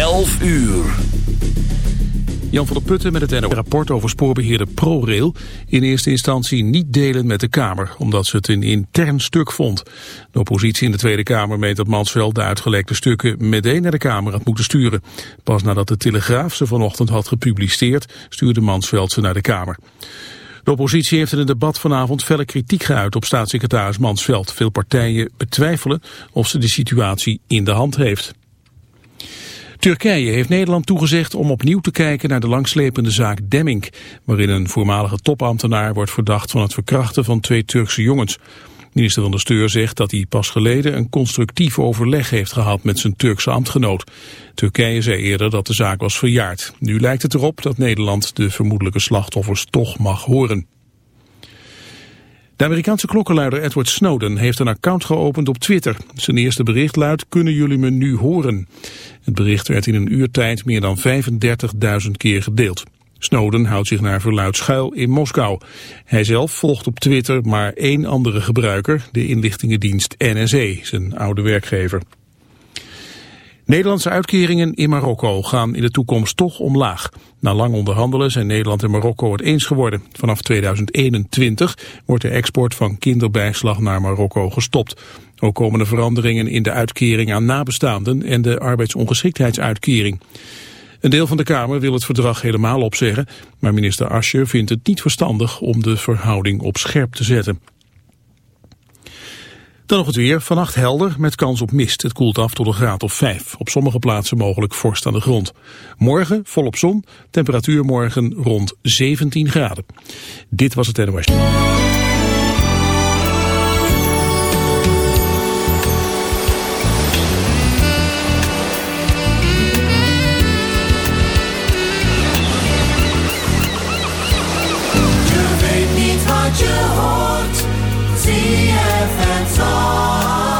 11 uur. Jan van der Putten met het NO. rapport over spoorbeheerder ProRail in eerste instantie niet delen met de Kamer, omdat ze het een intern stuk vond. De oppositie in de Tweede Kamer meent dat Mansveld de uitgelekte stukken meteen naar de Kamer had moeten sturen. Pas nadat de Telegraaf ze vanochtend had gepubliceerd, stuurde Mansveld ze naar de Kamer. De oppositie heeft in het debat vanavond felle kritiek geuit op staatssecretaris Mansveld. Veel partijen betwijfelen of ze de situatie in de hand heeft. Turkije heeft Nederland toegezegd om opnieuw te kijken naar de langslepende zaak Demming, waarin een voormalige topambtenaar wordt verdacht van het verkrachten van twee Turkse jongens. Minister van der Steur zegt dat hij pas geleden een constructief overleg heeft gehad met zijn Turkse ambtgenoot. Turkije zei eerder dat de zaak was verjaard. Nu lijkt het erop dat Nederland de vermoedelijke slachtoffers toch mag horen. De Amerikaanse klokkenluider Edward Snowden heeft een account geopend op Twitter. Zijn eerste bericht luidt, kunnen jullie me nu horen? Het bericht werd in een uurtijd meer dan 35.000 keer gedeeld. Snowden houdt zich naar verluid schuil in Moskou. Hij zelf volgt op Twitter maar één andere gebruiker, de inlichtingendienst NSE, zijn oude werkgever. Nederlandse uitkeringen in Marokko gaan in de toekomst toch omlaag. Na lang onderhandelen zijn Nederland en Marokko het eens geworden. Vanaf 2021 wordt de export van kinderbijslag naar Marokko gestopt. Ook komen er veranderingen in de uitkering aan nabestaanden en de arbeidsongeschiktheidsuitkering. Een deel van de Kamer wil het verdrag helemaal opzeggen, maar minister Ascher vindt het niet verstandig om de verhouding op scherp te zetten. Dan nog het weer. Vannacht helder met kans op mist. Het koelt af tot een graad of 5. Op sommige plaatsen mogelijk vorst aan de grond. Morgen volop zon. Temperatuur morgen rond 17 graden. Dit was het NOS. Ballerina girl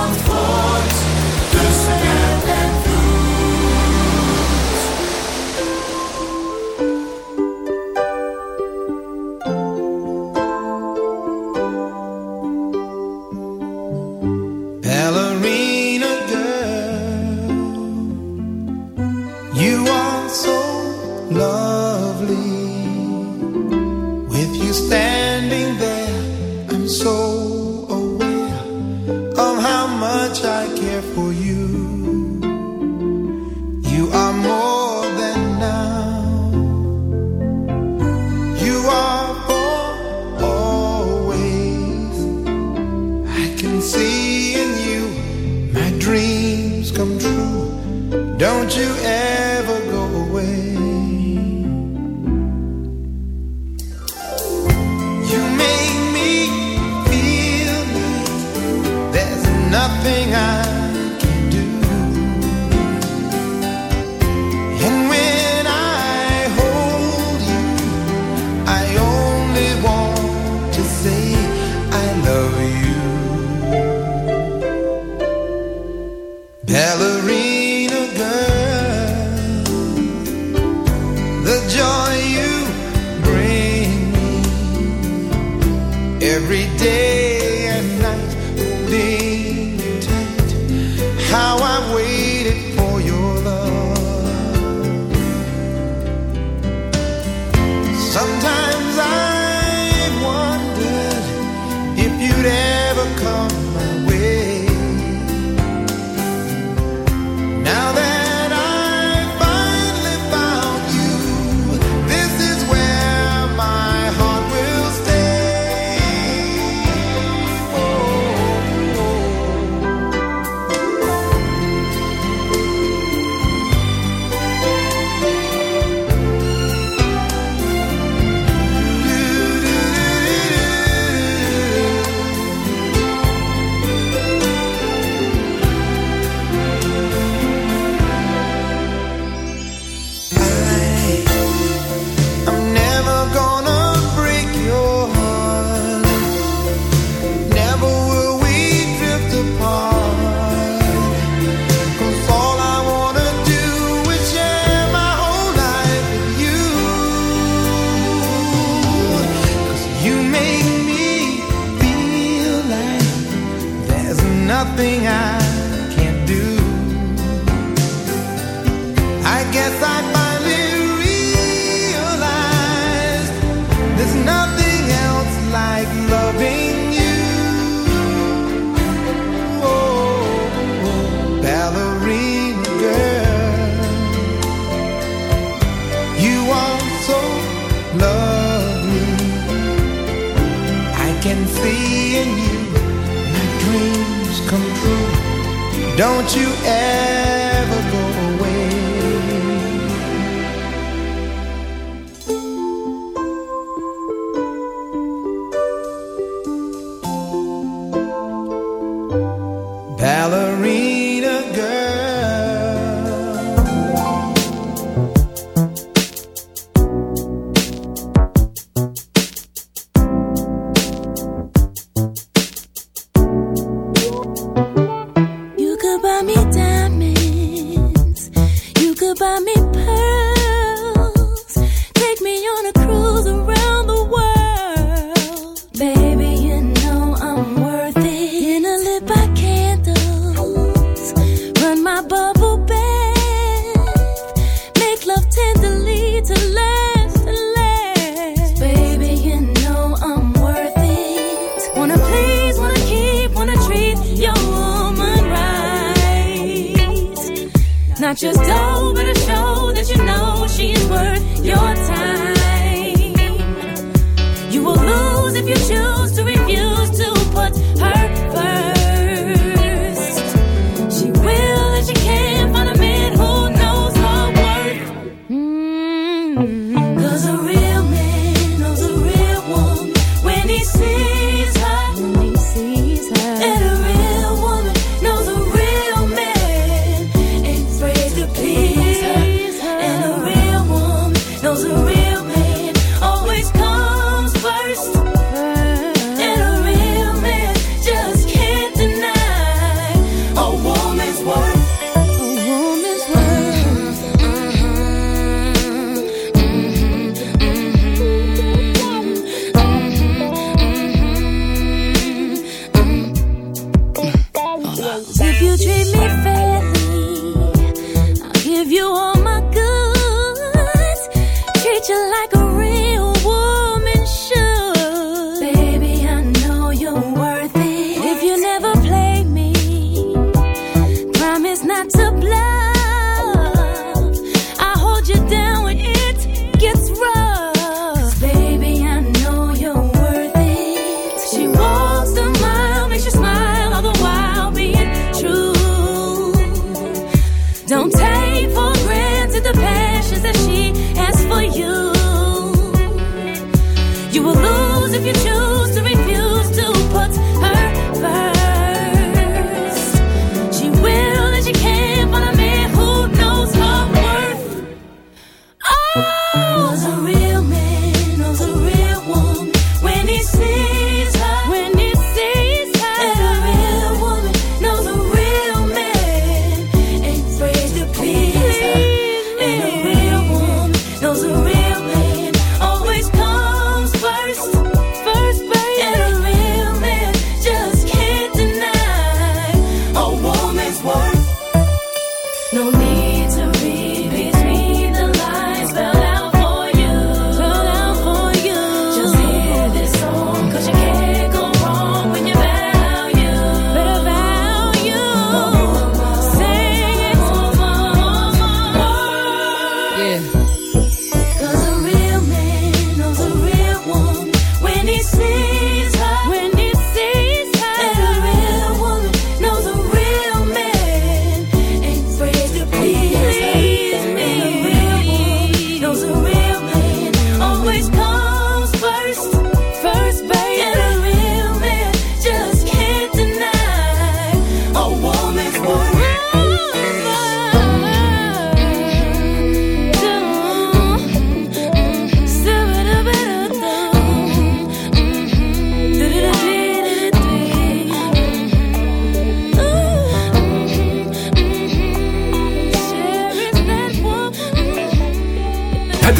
fairly, you all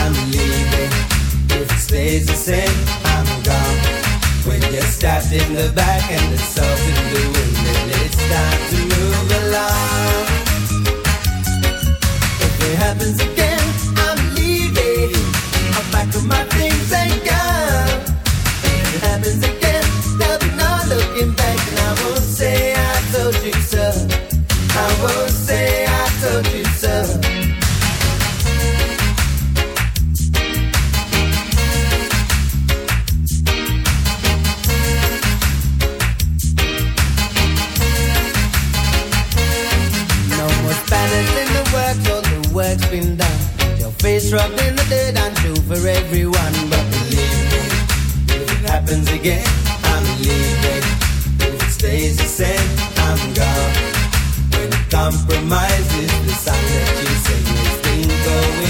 I'm leaving. If it stays the same, I'm gone. When you're stabbed in the back and it's all to do, and then it's time to move along. If it happens again, I'm leaving. I'm back to my been done. Your face rubbed in the dirt and true for everyone. But believe me, if it happens again, I'm leaving. If it stays the same, I'm gone. When it compromises the sign that you say it's been going.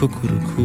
Kukuruku.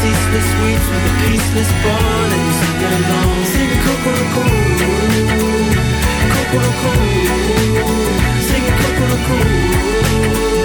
ceaseless weeds, with the peaceless bond, and sing along. Sing Kokoroko, sing Kokoroko.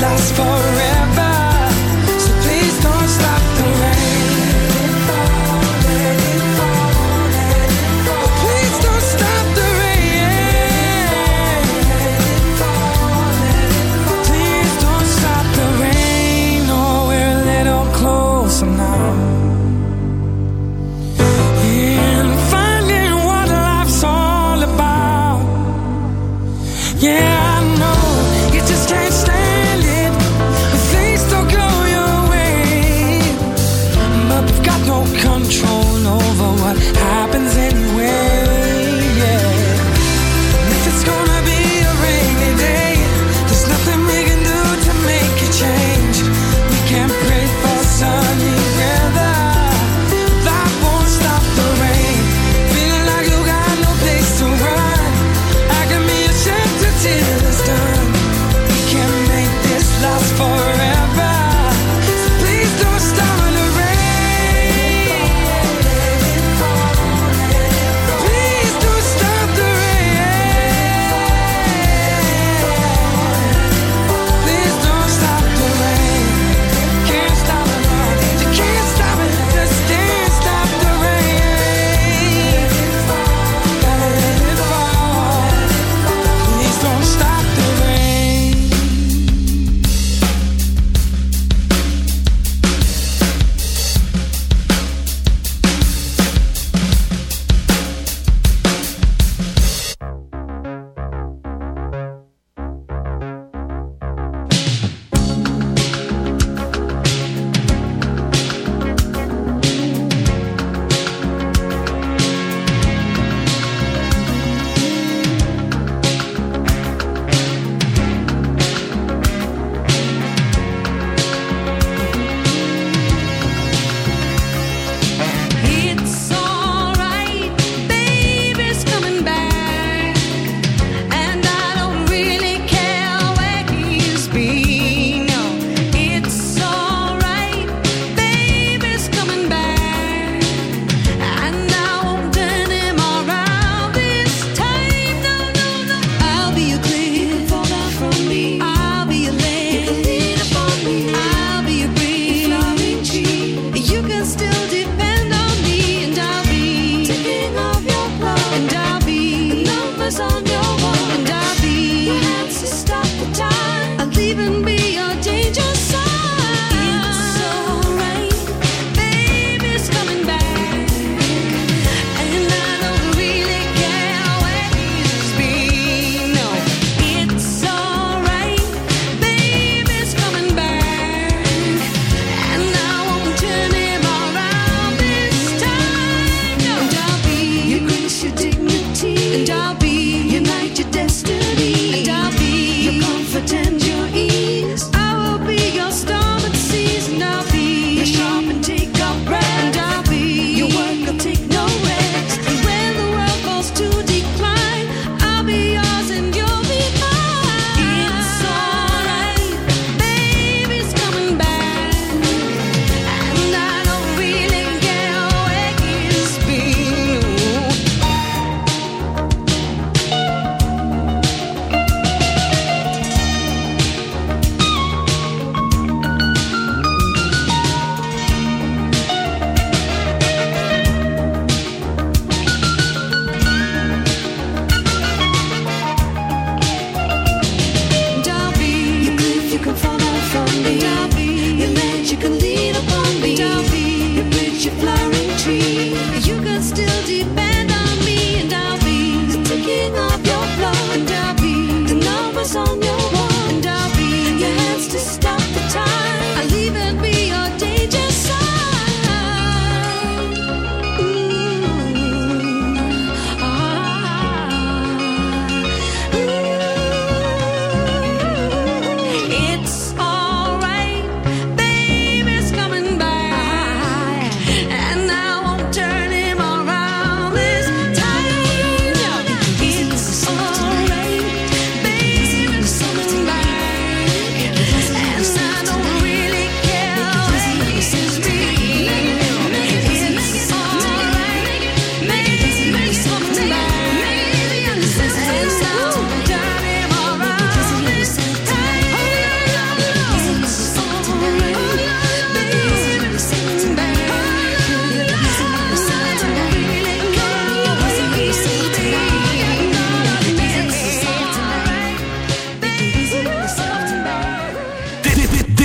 Last forever.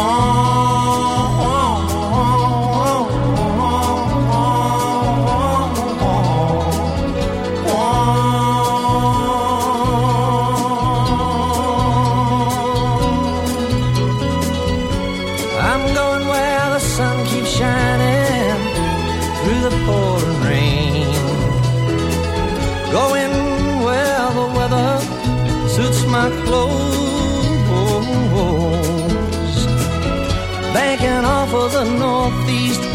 I'm